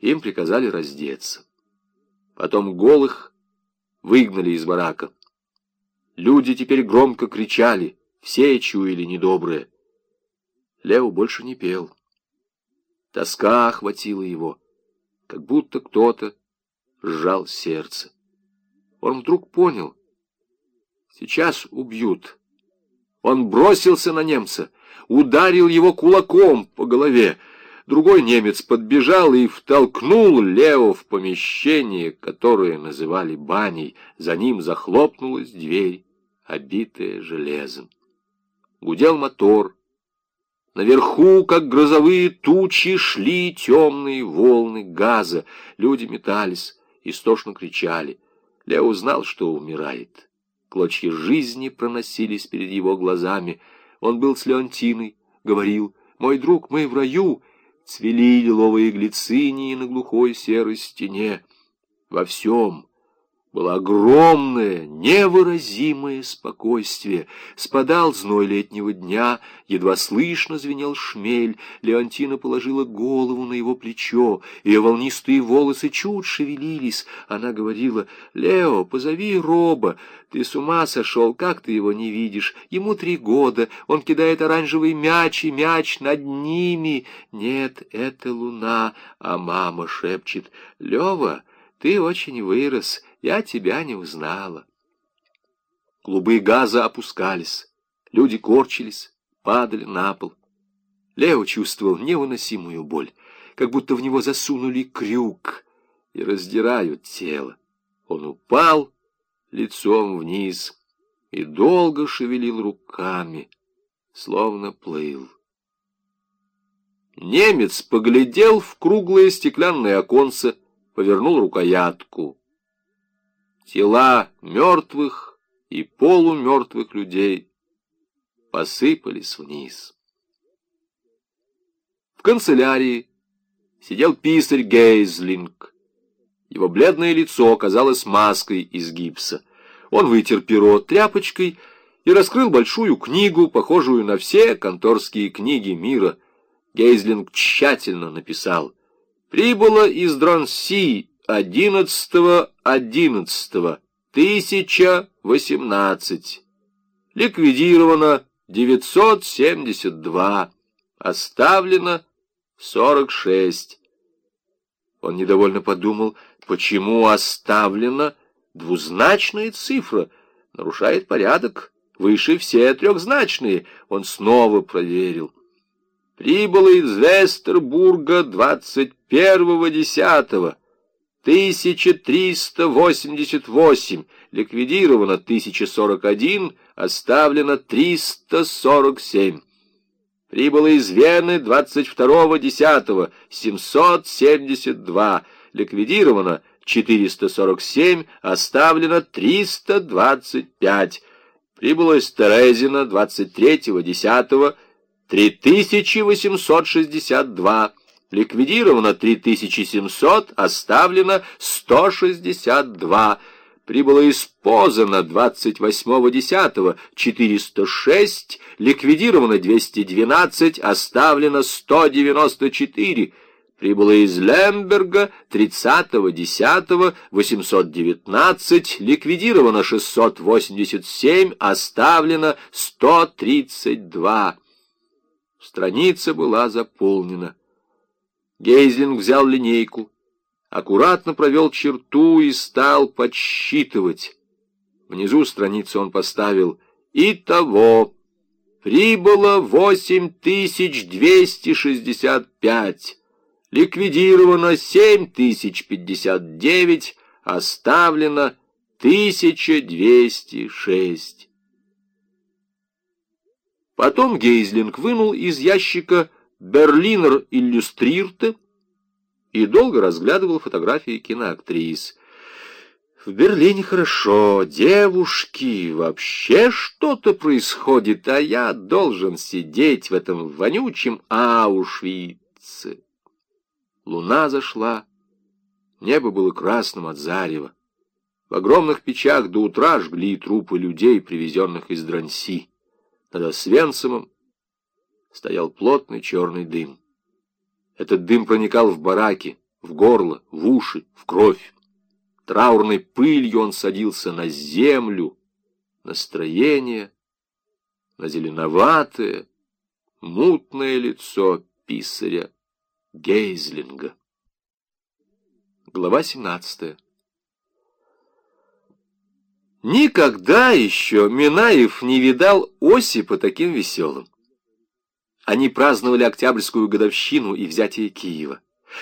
Им приказали раздеться. Потом голых выгнали из барака. Люди теперь громко кричали, все чуяли недоброе. Лео больше не пел. Тоска охватила его, как будто кто-то сжал сердце. Он вдруг понял, сейчас убьют. Он бросился на немца, ударил его кулаком по голове. Другой немец подбежал и втолкнул Лео в помещение, которое называли баней. За ним захлопнулась дверь, обитая железом. Гудел мотор. Наверху, как грозовые тучи, шли темные волны газа. Люди метались, истошно кричали. Лео знал, что умирает. Клочья жизни проносились перед его глазами. Он был с Леонтиной, говорил, «Мой друг, мы в раю!» Цвели лиловые глицинии на глухой серой стене. Во всем было огромное, невыразимое спокойствие. Спадал зной летнего дня, едва слышно звенел шмель. Леонтина положила голову на его плечо, ее волнистые волосы чуть шевелились. Она говорила, «Лео, позови Роба, ты с ума сошел, как ты его не видишь? Ему три года, он кидает оранжевый мяч, и мяч над ними. Нет, это луна, а мама шепчет, «Лева, ты очень вырос, я тебя не узнала». Клубы газа опускались, люди корчились, падали на пол. Лео чувствовал невыносимую боль, как будто в него засунули крюк и раздирают тело. Он упал лицом вниз и долго шевелил руками, словно плыл. Немец поглядел в круглое стеклянное оконце, повернул рукоятку. Тела мертвых и полумертвых людей посыпались вниз. В канцелярии сидел писарь Гейзлинг. Его бледное лицо казалось маской из гипса. Он вытер перо тряпочкой и раскрыл большую книгу, похожую на все конторские книги мира. Гейзлинг тщательно написал «Прибыло из Дронси 11.11.1018. Ликвидировано 972. Оставлено 46». Он недовольно подумал, почему оставлена двузначная цифра, нарушает порядок, выше все трехзначные. Он снова проверил. Прибыло из Вестербурга 21.10. 1388, ликвидировано 1041, оставлено 347. Прибыло из Вены 22.10. 772. Ликвидировано 447. Оставлено 325. Прибыло из Терезина 23.10. 3862. Ликвидировано 3700. Оставлено 162 прибыло из Позана 28.10, 406, ликвидировано 212, оставлено 194, прибыло из Лемберга 30.10, 819, ликвидировано 687, оставлено 132. Страница была заполнена. Гейзлинг взял линейку, аккуратно провел черту и стал подсчитывать. Внизу страницы он поставил «Итого». Прибыло 8265, ликвидировано 7059, оставлено 1206. Потом Гейзлинг вынул из ящика «Берлинер иллюстрирте» и долго разглядывал фотографии киноактрис. В Берлине хорошо, девушки, вообще что-то происходит, а я должен сидеть в этом вонючем Аушвице. Луна зашла, небо было красным от зарева. В огромных печах до утра жгли трупы людей, привезенных из Дранси. Над Освенцимом стоял плотный черный дым. Этот дым проникал в бараки, в горло, в уши, в кровь. Траурной пылью он садился на землю, настроение, на зеленоватое, мутное лицо писаря Гейзлинга. Глава 17 Никогда еще Минаев не видал Осипа таким веселым. Они праздновали Октябрьскую годовщину и взятие Киева.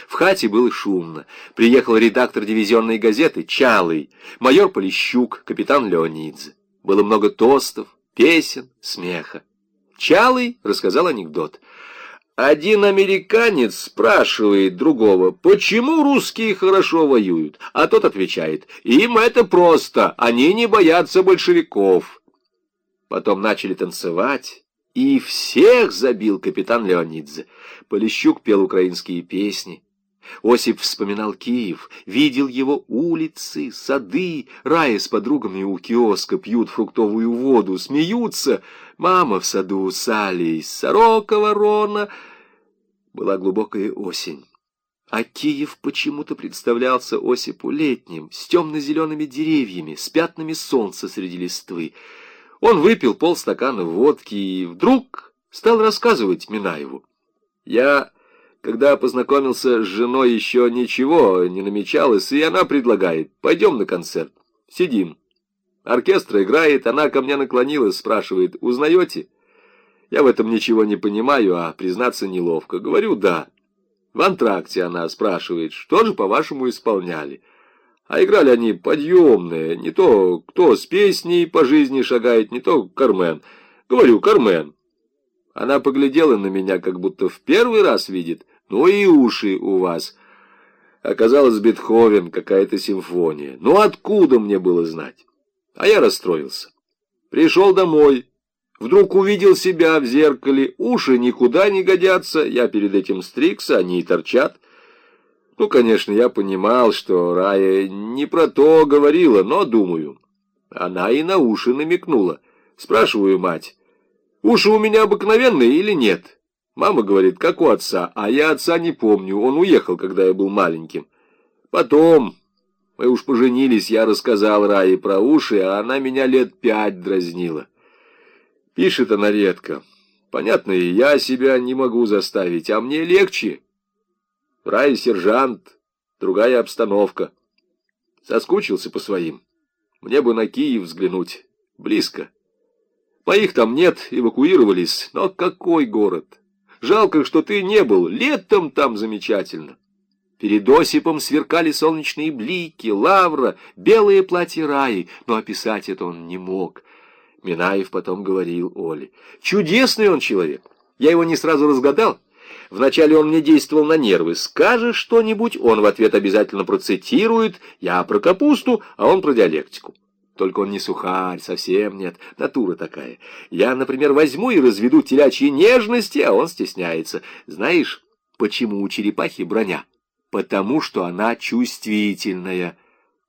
В хате было шумно. Приехал редактор дивизионной газеты Чалый, майор Полищук, капитан Леонидзе. Было много тостов, песен, смеха. Чалый рассказал анекдот. Один американец спрашивает другого, почему русские хорошо воюют, а тот отвечает, им это просто, они не боятся большевиков. Потом начали танцевать, и всех забил капитан Леонидзе. Полищук пел украинские песни. Осип вспоминал Киев, видел его улицы, сады, Рая с подругами у киоска пьют фруктовую воду, смеются. Мама в саду с сорока ворона. Была глубокая осень. А Киев почему-то представлялся Осипу летним, с темно-зелеными деревьями, с пятнами солнца среди листвы. Он выпил полстакана водки и вдруг стал рассказывать Минаеву. Я когда познакомился с женой, еще ничего не намечалось, и она предлагает, пойдем на концерт. Сидим. Оркестр играет, она ко мне наклонилась, спрашивает, узнаете? Я в этом ничего не понимаю, а признаться неловко. Говорю, да. В антракте она спрашивает, что же, по-вашему, исполняли? А играли они подъемные, не то кто с песней по жизни шагает, не то Кармен. Говорю, Кармен. Она поглядела на меня, как будто в первый раз видит. Ну и уши у вас. Оказалось, Бетховен, какая-то симфония. Ну откуда мне было знать? А я расстроился. Пришел домой. Вдруг увидел себя в зеркале. Уши никуда не годятся. Я перед этим стригся, они и торчат. Ну, конечно, я понимал, что Рая не про то говорила, но, думаю, она и на уши намекнула. Спрашиваю мать, уши у меня обыкновенные или нет? Мама говорит, как у отца, а я отца не помню, он уехал, когда я был маленьким. Потом, мы уж поженились, я рассказал Рае про уши, а она меня лет пять дразнила. Пишет она редко. Понятно, и я себя не могу заставить, а мне легче. Рай сержант, другая обстановка. Соскучился по своим. Мне бы на Киев взглянуть. Близко. Моих там нет, эвакуировались, но какой город? Жалко, что ты не был. Летом там замечательно. Перед Осипом сверкали солнечные блики, лавра, белое платье Раи, но описать это он не мог. Минаев потом говорил Оле. Чудесный он человек. Я его не сразу разгадал. Вначале он мне действовал на нервы. Скажешь что-нибудь, он в ответ обязательно процитирует. Я про капусту, а он про диалектику. Только он не сухарь, совсем нет, натура такая. Я, например, возьму и разведу телячьи нежности, а он стесняется. Знаешь, почему у черепахи броня? Потому что она чувствительная.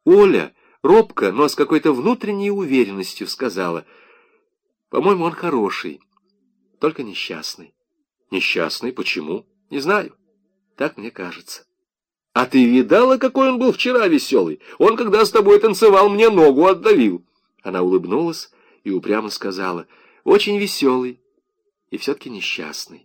Оля робко, но с какой-то внутренней уверенностью сказала, «По-моему, он хороший, только несчастный». «Несчастный? Почему? Не знаю. Так мне кажется». А ты видала, какой он был вчера веселый? Он, когда с тобой танцевал, мне ногу отдавил. Она улыбнулась и упрямо сказала, очень веселый и все-таки несчастный.